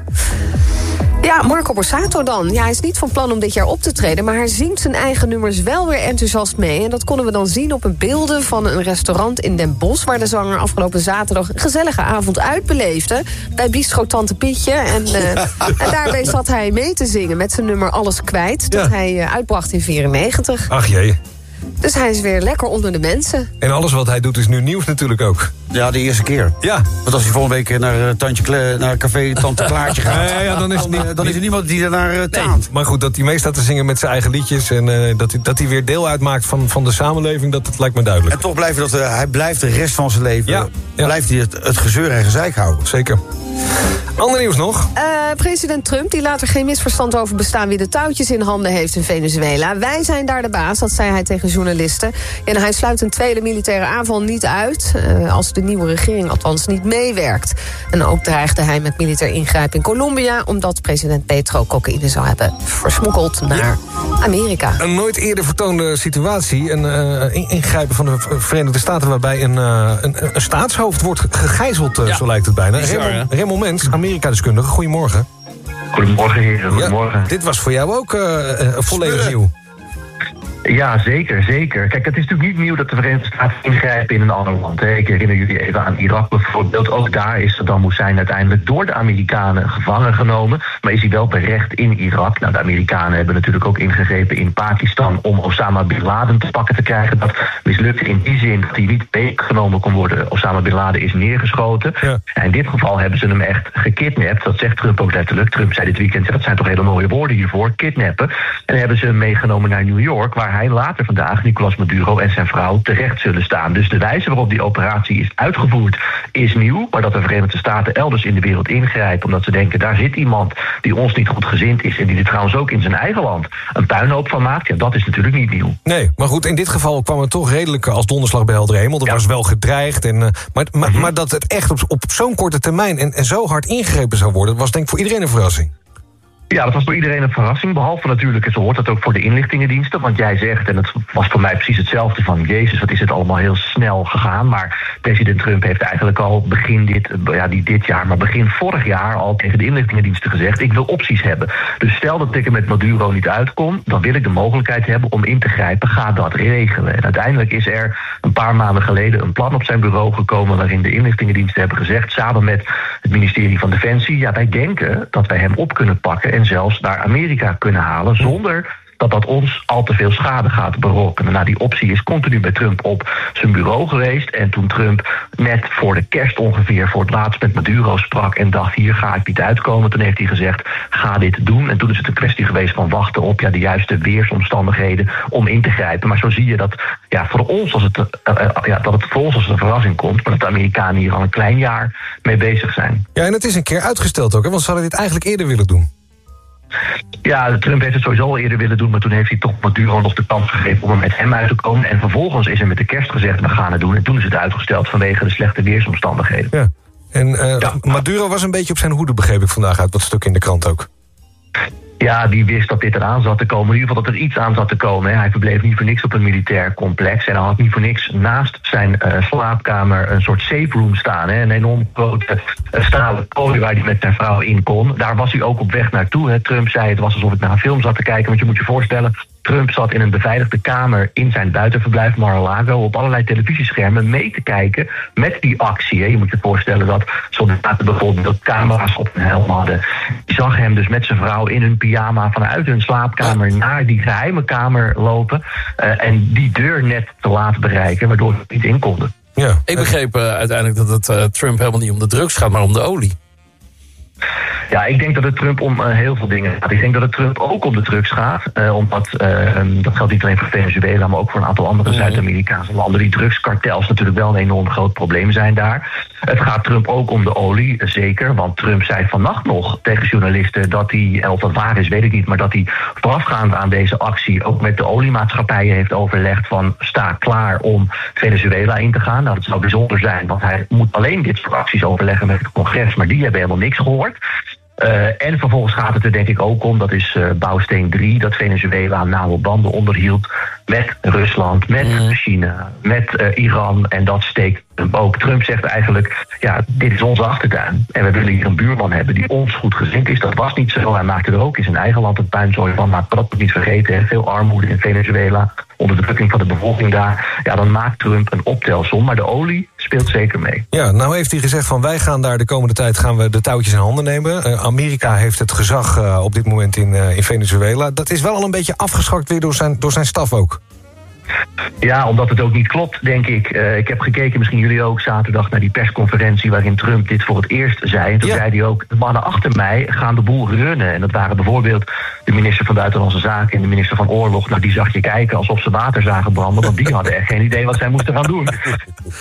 Ja, Marco Borsato dan. Ja, hij is niet van plan om dit jaar op te treden... maar hij zingt zijn eigen nummers wel weer enthousiast mee. En dat konden we dan zien op een beelden van een restaurant in Den Bosch... waar de zanger afgelopen zaterdag een gezellige avond uitbeleefde... bij Bistro Tante Pietje. En, [laughs] en daarbij zat hij mee te zingen met zijn nummer Alles Kwijt... dat hij eh, uitbracht in 94. Ach jee. Dus hij is weer lekker onder de mensen. En alles wat hij doet is nu nieuws natuurlijk ook. Ja, de eerste keer. Ja. Want als je volgende week naar, eh, tantje Kle- naar café Tante Klaartje [laughs] gaat... Ja, ja, dan is niet- eh, dan is er niemand die daarnaar uh, taant. Maar goed, dat hij mee staat te zingen met zijn eigen liedjes... en eh, dat, hij, dat hij weer deel uitmaakt van, van de samenleving, dat, dat lijkt me duidelijk. En toch blijft dat, eh, hij blijft de rest van zijn leven... blijft hij het, het gezeur en gezeik houden. Zeker. Ander nieuws nog? Uh, president Trump die laat er geen misverstand over bestaan... wie de touwtjes in handen heeft in Venezuela. Wij zijn daar de baas, dat zei hij tegen journalisten. En hij sluit een tweede militaire aanval niet uit... Uh, als de nieuwe regering althans niet meewerkt. En ook dreigde hij met militair ingrijpen in Colombia... omdat president Petro cocaïne zou hebben versmokkeld naar Amerika. Een nooit eerder vertoonde situatie. Een uh, ingrijpen van de Verenigde Staten... waarbij een, een, een staatshoofd wordt gegijzeld, ja. zo lijkt het bijna. Raymond, Mens, Amerika-deskundige, goedemorgen. Goedemorgen, heren. Goedemorgen. dit was voor jou ook uh, volledig nieuw. Ja, zeker, zeker. Kijk, het is natuurlijk niet nieuw dat de Verenigde Staten ingrijpen in een ander land. Hè. Ik herinner jullie even aan Irak bijvoorbeeld. Ook daar is Saddam Hussein uiteindelijk door de Amerikanen gevangen genomen. Maar is hij wel berecht in Irak. Nou, de Amerikanen hebben natuurlijk ook ingegrepen in Pakistan... om Osama Bin Laden te pakken te krijgen. Dat mislukte in die zin dat hij niet meegenomen kon worden. Osama Bin Laden is neergeschoten. Ja. En in dit geval hebben ze hem echt gekidnapt. Dat zegt Trump ook letterlijk. Trump zei dit weekend, dat zijn toch hele mooie woorden hiervoor, kidnappen. En hebben ze hem meegenomen naar New York... waar hij later vandaag, Nicolas Maduro en zijn vrouw, terecht zullen staan. Dus de wijze waarop die operatie is uitgevoerd is nieuw. Maar dat de Verenigde Staten elders in de wereld ingrijpen omdat ze denken daar zit iemand die ons niet goed gezind is en die er trouwens ook in zijn eigen land een puinhoop van maakt. Ja, dat is natuurlijk niet nieuw. Nee, maar goed, in dit geval kwam het toch redelijk als donderslag bij helder hemel. Er was wel gedreigd. En, uh, maar, maar, mm -hmm. maar, dat het echt op, op zo'n korte termijn en, en zo hard ingegrepen zou worden, was denk ik voor iedereen een verrassing. Ja, dat was voor iedereen een verrassing. Behalve natuurlijk, en zo hoort dat ook voor de inlichtingendiensten. Want jij zegt, en het was voor mij precies hetzelfde van... Jezus, wat is het allemaal heel snel gegaan. Maar president Trump heeft eigenlijk al begin dit, ja, niet dit jaar... maar begin vorig jaar al tegen de inlichtingendiensten gezegd... ik wil opties hebben. Dus stel dat ik er met Maduro niet uitkom... dan wil ik de mogelijkheid hebben om in te grijpen. Ga dat regelen. En uiteindelijk is er een paar maanden geleden een plan op zijn bureau gekomen... waarin de inlichtingendiensten hebben gezegd... samen met het ministerie van Defensie... ja, wij denken dat wij hem op kunnen pakken... En zelfs naar Amerika kunnen halen zonder dat dat ons al te veel schade gaat berokkenen. Nou, die optie is continu bij Trump op zijn bureau geweest. En toen Trump net voor de kerst ongeveer voor het laatst met Maduro sprak en dacht: hier ga ik niet uitkomen, toen heeft hij gezegd: ga dit doen. En toen is het een kwestie geweest van wachten op ja, de juiste weersomstandigheden om in te grijpen. Maar zo zie je dat ja, voor ons als het, uh, uh, ja, dat het voor ons als een verrassing komt, maar dat de Amerikanen hier al een klein jaar mee bezig zijn. Ja, en het is een keer uitgesteld ook, hè? want ze hadden dit eigenlijk eerder willen doen. Ja, Trump heeft het sowieso al eerder willen doen... maar toen heeft hij toch Maduro nog de kans gegeven om er met hem uit te komen. En vervolgens is er met de kerst gezegd, we gaan het doen. En toen is het uitgesteld vanwege de slechte weersomstandigheden. Ja. En uh, ja. Maduro was een beetje op zijn hoede, begreep ik vandaag uit wat stuk in de krant ook. Ja, die wist dat dit eraan zat te komen. In ieder geval dat er iets aan zat te komen. Hè. Hij verbleef niet voor niks op een militair complex. En hij had niet voor niks naast zijn uh, slaapkamer een soort safe room staan. Hè. Een enorm grote uh, stalen kooi waar hij met zijn vrouw in kon. Daar was hij ook op weg naartoe. Hè. Trump zei het was alsof ik naar een film zat te kijken. Want je moet je voorstellen, Trump zat in een beveiligde kamer in zijn buitenverblijf Mar-a-Lago op allerlei televisieschermen mee te kijken met die actie. Hè. Je moet je voorstellen dat soldaten bijvoorbeeld camera's op hun helm hadden. Die zag hem dus met zijn vrouw in hun pyjama vanuit hun slaapkamer naar die geheime kamer lopen. Uh, en die deur net te laat bereiken, waardoor ze niet in konden. Ja. Ik begreep uh, uiteindelijk dat het uh, Trump helemaal niet om de drugs gaat, maar om de olie. Ja, ik denk dat het Trump om uh, heel veel dingen gaat. Ik denk dat het Trump ook om de drugs gaat. Uh, omdat, uh, dat geldt niet alleen voor Venezuela, maar ook voor een aantal andere mm -hmm. Zuid-Amerikaanse landen. Die drugskartels natuurlijk wel een enorm groot probleem zijn daar. Het gaat Trump ook om de olie, zeker. Want Trump zei vannacht nog tegen journalisten dat hij, of dat waar is, weet ik niet, maar dat hij voorafgaand aan deze actie ook met de oliemaatschappijen heeft overlegd van sta klaar om Venezuela in te gaan. Nou, dat zou bijzonder zijn, want hij moet alleen dit soort acties overleggen met het congres, maar die hebben helemaal niks gehoord. Uh, en vervolgens gaat het er denk ik ook om, dat is uh, bouwsteen 3, dat Venezuela nauwe banden onderhield met Rusland, met mm. China, met uh, Iran. En dat steekt ook. Trump zegt eigenlijk, ja, dit is onze achtertuin. En we willen hier een buurman hebben die ons goed gezind is. Dat was niet zo. Hij maakte er ook in zijn eigen land een puinzooi van. Maar dat moet niet vergeten, hè. veel armoede in Venezuela, onderdrukking van de bevolking daar. Ja, dan maakt Trump een optelsom. Maar de olie speelt zeker mee. Ja, nou heeft hij gezegd van wij gaan daar de komende tijd gaan we de touwtjes in handen nemen. Uh, Amerika heeft het gezag uh, op dit moment in, uh, in Venezuela. Dat is wel al een beetje afgeschakt weer door zijn, door zijn staf ook. Ja, omdat het ook niet klopt, denk ik. Eh, ik heb gekeken, misschien jullie ook, zaterdag naar die persconferentie waarin Trump dit voor het eerst zei. En toen zei hij ook, de mannen achter mij gaan de boel runnen. En dat waren bijvoorbeeld de minister van Buitenlandse Zaken en de minister van Oorlog. Nou, die zag je kijken alsof ze water zagen branden, want die [laughs] hadden echt geen idee wat zij moesten gaan doen.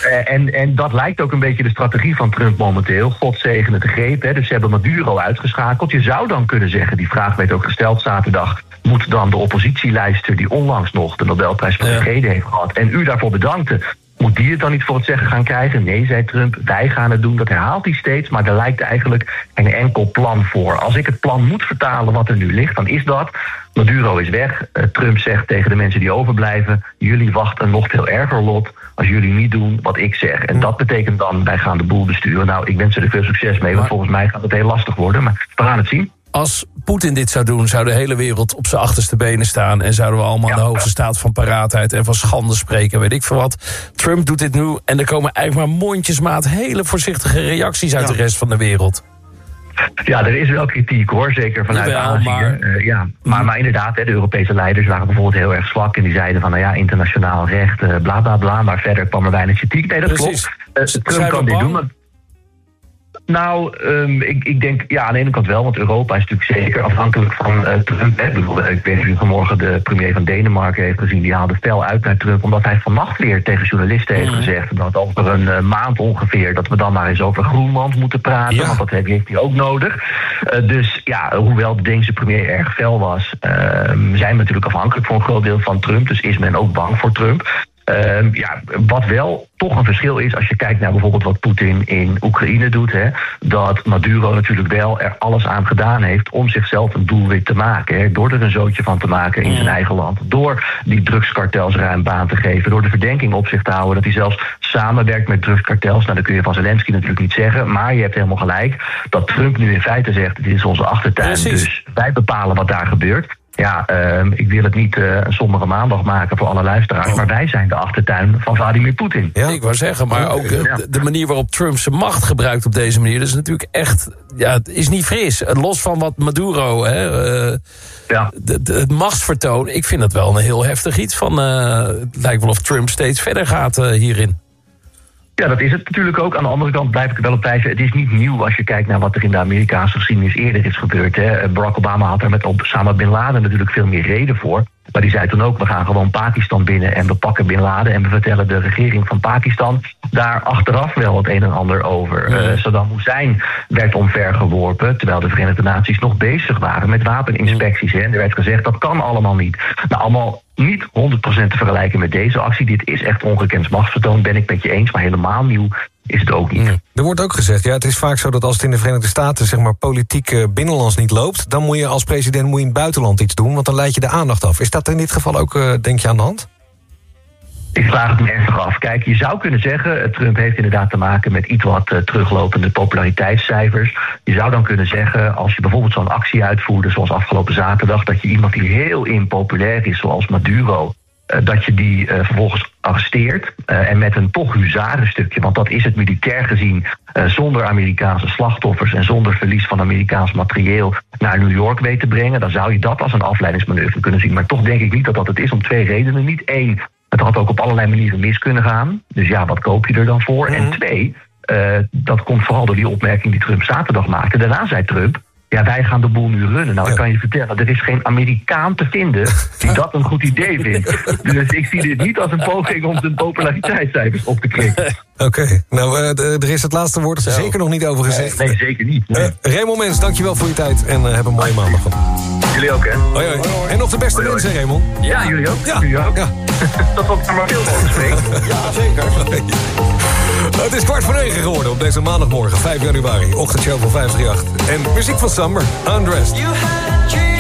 Uh, en, en dat lijkt ook een beetje de strategie van Trump momenteel. God zegene de greep, hè. dus ze hebben Maduro uitgeschakeld. Je zou dan kunnen zeggen, die vraag werd ook gesteld zaterdag moet dan de oppositielijster die onlangs nog de Nobelprijs voor heeft gehad en u daarvoor bedankte, moet die het dan niet voor het zeggen gaan krijgen? Nee, zei Trump, wij gaan het doen. Dat herhaalt hij steeds, maar er lijkt eigenlijk geen enkel plan voor. Als ik het plan moet vertalen wat er nu ligt, dan is dat... Maduro is weg. Uh, Trump zegt tegen de mensen die overblijven... jullie wachten een nog veel erger lot als jullie niet doen wat ik zeg. En dat betekent dan, wij gaan de boel besturen. Nou, ik wens er veel succes mee, want volgens mij gaat het heel lastig worden. Maar we gaan het zien als Poetin dit zou doen, zou de hele wereld op zijn achterste benen staan... en zouden we allemaal ja, de hoogste staat van paraatheid en van schande spreken, weet ik veel wat. Trump doet dit nu en er komen eigenlijk maar mondjesmaat... hele voorzichtige reacties uit de rest van de wereld. Ja, er is wel kritiek hoor, zeker vanuit Jawel, Azië. Maar, uh, ja. maar, maar inderdaad, de Europese leiders waren bijvoorbeeld heel erg zwak... en die zeiden van, nou ja, internationaal recht, uh, bla bla bla... maar verder kwam er weinig kritiek. Nee, dat Precies. klopt. Uh, Trump kan dit doen, nou, um, ik, ik denk ja, aan de ene kant wel, want Europa is natuurlijk zeker afhankelijk van uh, Trump. Hè. Ik weet niet of vanmorgen de premier van Denemarken heeft gezien, die haalde fel uit naar Trump, omdat hij vannacht weer tegen journalisten heeft gezegd dat over een uh, maand ongeveer, dat we dan maar eens over Groenland moeten praten, ja. want dat heeft hij ook nodig. Uh, dus ja, hoewel de Deense premier erg fel was, ehm, zijn we natuurlijk afhankelijk voor een groot deel van Trump, dus is men ook bang voor Trump. Uh, ja, wat wel toch een verschil is als je kijkt naar bijvoorbeeld wat Poetin in Oekraïne doet. Hè, dat Maduro natuurlijk wel er alles aan gedaan heeft om zichzelf een doelwit te maken. Hè, door er een zootje van te maken in zijn eigen land. Door die drugskartels ruim baan te geven. Door de verdenking op zich te houden dat hij zelfs samenwerkt met drugskartels. Nou, dat kun je van Zelensky natuurlijk niet zeggen. Maar je hebt helemaal gelijk dat Trump nu in feite zegt: dit is onze achtertuin. Precies. Dus wij bepalen wat daar gebeurt. Ja, uh, ik wil het niet uh, een sombere maandag maken voor alle luisteraars... Oh. maar wij zijn de achtertuin van Vladimir Poetin. Ja. Ik wou zeggen, maar ook uh, de manier waarop Trump zijn macht gebruikt op deze manier... dat is natuurlijk echt, ja, het is niet fris. Los van wat Maduro, hè, ja. het machtsvertoon... ik vind het wel een heel heftig iets van... het lijkt wel of Trump steeds verder gaat hierin. Ja, dat is het natuurlijk ook. Aan de andere kant blijf ik wel op wijzen. Het is niet nieuw als je kijkt naar wat er in de Amerikaanse geschiedenis eerder is gebeurd. Hè. Barack Obama had er met Osama Bin Laden natuurlijk veel meer reden voor. Maar die zei toen ook, we gaan gewoon Pakistan binnen en we pakken Bin Laden... en we vertellen de regering van Pakistan daar achteraf wel het een en ander over. Ja. Uh, Saddam Hussein werd omvergeworpen... terwijl de Verenigde Naties nog bezig waren met wapeninspecties. Hè. En er werd gezegd, dat kan allemaal niet. Nou, allemaal niet 100% te vergelijken met deze actie. Dit is echt ongekend machtsvertoon, ben ik met je eens... maar helemaal nieuw is het ook niet. Er wordt ook gezegd, ja, het is vaak zo dat als het in de Verenigde Staten... zeg maar politiek binnenlands niet loopt... dan moet je als president moet je in het buitenland iets doen... want dan leid je de aandacht af. Is dat in dit geval ook, uh, denk je, aan de hand? Ik vraag het me ernstig af. Kijk, je zou kunnen zeggen... Eh, Trump heeft inderdaad te maken met iets wat uh, teruglopende populariteitscijfers. Je zou dan kunnen zeggen, als je bijvoorbeeld zo'n actie uitvoerde... zoals afgelopen zaterdag, dat je iemand die heel impopulair is... zoals Maduro, uh, dat je die vervolgens arresteert. en met een toch huzarenstukje, want dat is het militair gezien... zonder Amerikaanse slachtoffers en zonder verlies van Amerikaans materieel... naar New York weet te brengen. Dan zou je dat als een afleidingsmanoeuvre kunnen zien. Maar toch denk ik niet dat dat het is om twee redenen. Niet één het had ook op allerlei manieren mis kunnen gaan. Dus ja, wat koop je er dan voor? En mhm. twee, uh, dat komt vooral door die opmerking die Trump zaterdag maakte. Daarna zei Trump, ja, wij gaan de boel nu runnen. Nou, ik kan je vertellen, er is geen Amerikaan te vinden die dat een goed idee vindt. Dus ik zie dit niet als een poging om zijn populariteitscijfers op te klikken. Oké, okay. nou, uh, er is het laatste woord er zeker nog niet over gezegd. Nee, nee zeker niet. Nee. Uh, Raymond Mens, dankjewel voor je tijd en uh, heb een mooie maandag. Jullie ook, hè? Hoi, hoi. En nog de beste hoi, wensen, Raymond. Ja, jullie ook. Ja. Jullie ook. Ja. dat was maar veel over spreken. ja, zeker. [laughs] Het is kwart voor negen geworden op deze maandagmorgen, 5 januari. Ochtendshow van 538. En muziek van Summer, Undressed. that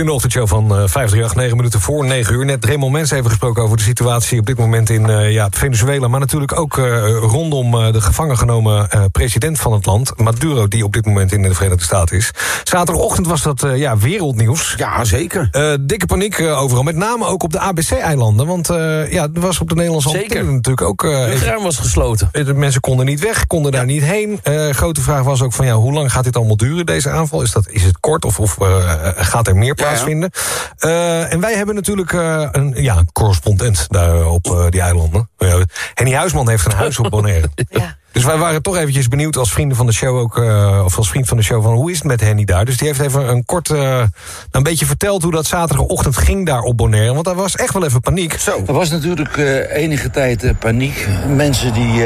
in de ochtendshow van uh, 538, 9 minuten voor 9 uur. Net Raymond Mens even gesproken over de situatie op dit moment in uh, ja, Venezuela... maar natuurlijk ook uh, rondom uh, de gevangen genomen president van het land... Maduro, die op dit moment in de Verenigde Staten is. Zaterdagochtend was dat ja, wereldnieuws. Ja, zeker. dikke paniek overal, met name ook op de ABC-eilanden. Want ja, er was op de Nederlandse Zeker. natuurlijk ook... de ruim was gesloten. De mensen konden niet weg, konden daar niet heen. grote vraag was ook van, ja, hoe lang gaat dit allemaal duren, deze aanval? Is, dat, is het kort of, of gaat er meer Uh, en wij hebben natuurlijk uh, een ja, correspondent daar op uh, die eilanden. Henny Huisman heeft een huis op Bonaire. ja. Dus wij waren toch eventjes benieuwd als vrienden van de show ook, uh, of als vriend van de show van hoe is het met Henny daar. Dus die heeft even een kort, uh, een beetje verteld hoe dat zaterdagochtend ging daar op Bonaire. Want daar was echt wel even paniek. Zo. Er was natuurlijk uh, enige tijd paniek. Mensen die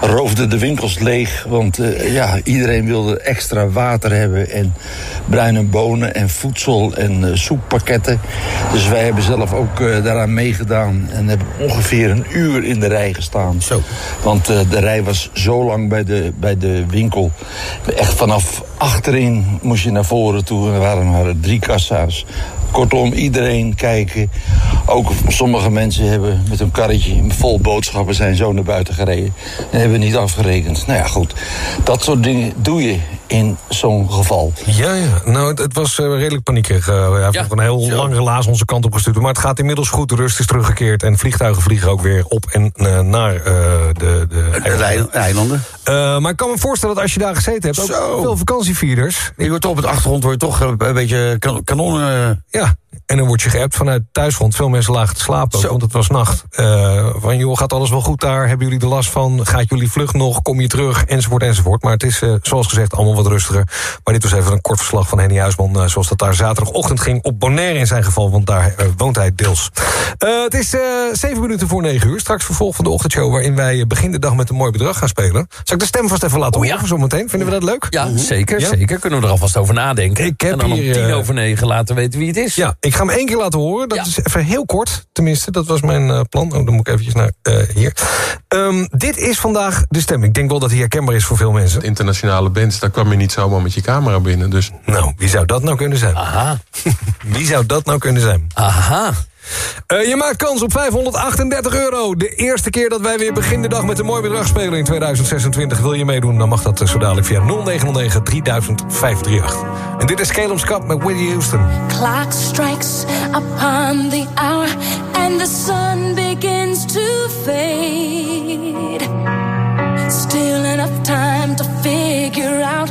roofden de winkels leeg. Want ja, iedereen wilde extra water hebben en bruine bonen en voedsel en soeppakketten. Dus wij hebben zelf ook daaraan meegedaan en hebben ongeveer een uur in de rij gestaan. Zo. Want de rij was zo lang bij de, bij de winkel. Echt vanaf achterin moest je naar voren toe. Er waren maar drie kassa's. Kortom, iedereen kijken. Ook sommige mensen hebben met een karretje vol boodschappen zijn zo naar buiten gereden. En hebben niet afgerekend. Nou ja, goed. Dat soort dingen doe je in zo'n geval. Ja, ja. Nou, het, het was uh, redelijk paniekerig. Uh, we hebben een heel lang relaas onze kant op gestuurd. Maar het gaat inmiddels goed. De rust is teruggekeerd. En vliegtuigen vliegen ook weer op en uh, naar de, de, de eilanden. maar ik kan me voorstellen dat als je daar gezeten hebt... ook zo. veel vakantievierders... Je wordt op het achtergrond hoor je toch een beetje kan kanonnen... Ja, en dan word je geappt vanuit thuisgrond. Veel mensen lagen te slapen, want het was nacht. Uh, van, joh, gaat alles wel goed daar? Hebben jullie er last van? Gaat jullie vlucht nog? Kom je terug? Enzovoort, enzovoort. Maar het is, uh, zoals gezegd, allemaal wat rustiger. Maar dit was even een kort verslag van Henny Huisman... Uh, zoals dat daar zaterdagochtend ging. Op Bonaire in zijn geval, want daar woont hij deels. het is zeven minuten voor negen uur. Straks vervolg van de ochtendshow... waarin wij begin de dag met een mooi bedrag gaan spelen. Zal ik de stem vast even laten oh, horen ja. zometeen? Vinden we dat leuk? Ja, zeker, ja? zeker. Kunnen we er alvast over nadenken. Ik heb en dan hier, om tien over negen laten weten wie het is. Ja, ik ga hem één keer laten horen. Dat ja. is even heel kort, tenminste. Dat was mijn uh, plan. Oh, dan moet ik eventjes naar uh, hier. Um, dit is vandaag de stem. Ik denk wel dat hij herkenbaar is voor veel mensen. Internationale bands, daar kwam je niet zomaar met je camera binnen. Dus. Nou, wie zou dat nou kunnen zijn? Aha. [laughs] wie zou dat nou kunnen zijn? Aha. Uh, je maakt kans op 538 euro. De eerste keer dat wij weer begin de dag met een mooi bedrag spelen in 2026. Wil je meedoen, dan mag dat zo dadelijk via 0909 3538. En dit is Caleb Scott met Whitney Houston. Clock strikes upon the hour and the sun begins to fade. Still enough time to figure out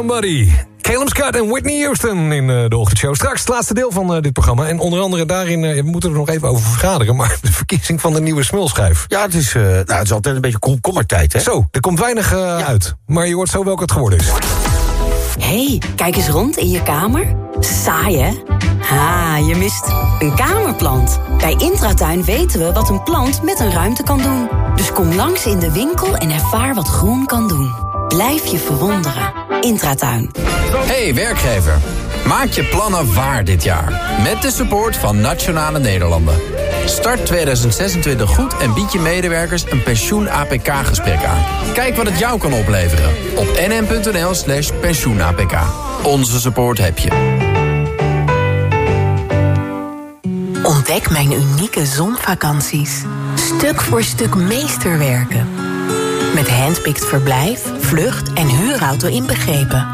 Somebody. Caleb Scott en Whitney Houston in eh, de ochtendshow. Straks het laatste deel van eh, dit programma. En onder andere daarin, eh, we moeten er nog even over vergaderen... maar de verkiezing van de nieuwe smulschijf. Ja, het is, eh, nou, het is altijd een beetje komkommertijd, hè? Zo, er komt weinig uit. Maar je hoort zo welke het geworden is. hey, kijk eens rond in je kamer. Saai, hè? Ha, je mist een kamerplant. Bij Intratuin weten we wat een plant met een ruimte kan doen. Dus kom langs in de winkel en ervaar wat groen kan doen. Blijf je verwonderen. Intratuin. Hey werkgever, maak je plannen waar dit jaar. Met de support van Nationale Nederlanden. Start 2026 goed en bied je medewerkers een pensioen-APK-gesprek aan. Kijk wat het jou kan opleveren op nm.nl slash pensioen-APK. Onze support heb je. Ontdek mijn unieke zonvakanties. Stuk voor stuk meesterwerken. Met handpicked verblijf, vlucht en huurauto inbegrepen.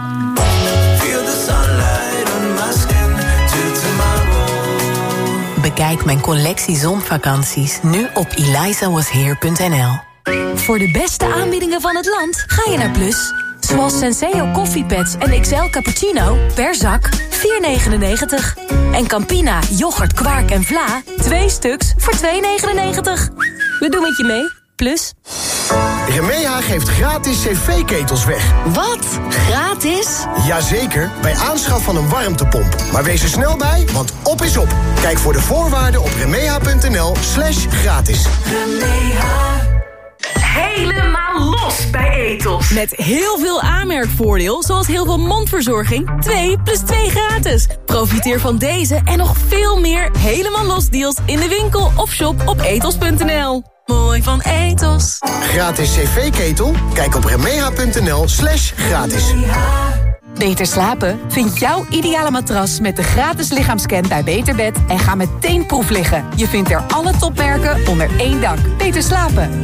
Bekijk mijn collectie zonvakanties nu op elizawasheer.nl. Voor de beste aanbiedingen van het land ga je naar Plus. Zoals Senseo koffiepads en XL cappuccino per zak 4,99. En Campina, yoghurt, kwark en vla 2 stuks voor 2,99. We doen het je mee, Plus. Remeha geeft gratis cv-ketels weg. Wat? Gratis? Jazeker, bij aanschaf van een warmtepomp. Maar wees er snel bij, want op is op. Kijk voor de voorwaarden op remeha.nl slash gratis. Helemaal los bij Etos. Met heel veel aanmerkvoordeel, zoals heel veel mondverzorging. 2 plus 2 gratis. Profiteer van deze en nog veel meer helemaal los deals in de winkel of shop op etos.nl. Mooi van Etos. Gratis cv-ketel? Kijk op remeha.nl slash gratis. Beter slapen? Vind jouw ideale matras met de gratis lichaamscan bij Beterbed en ga meteen proef liggen. Je vindt er alle topmerken onder één dak. Beter slapen,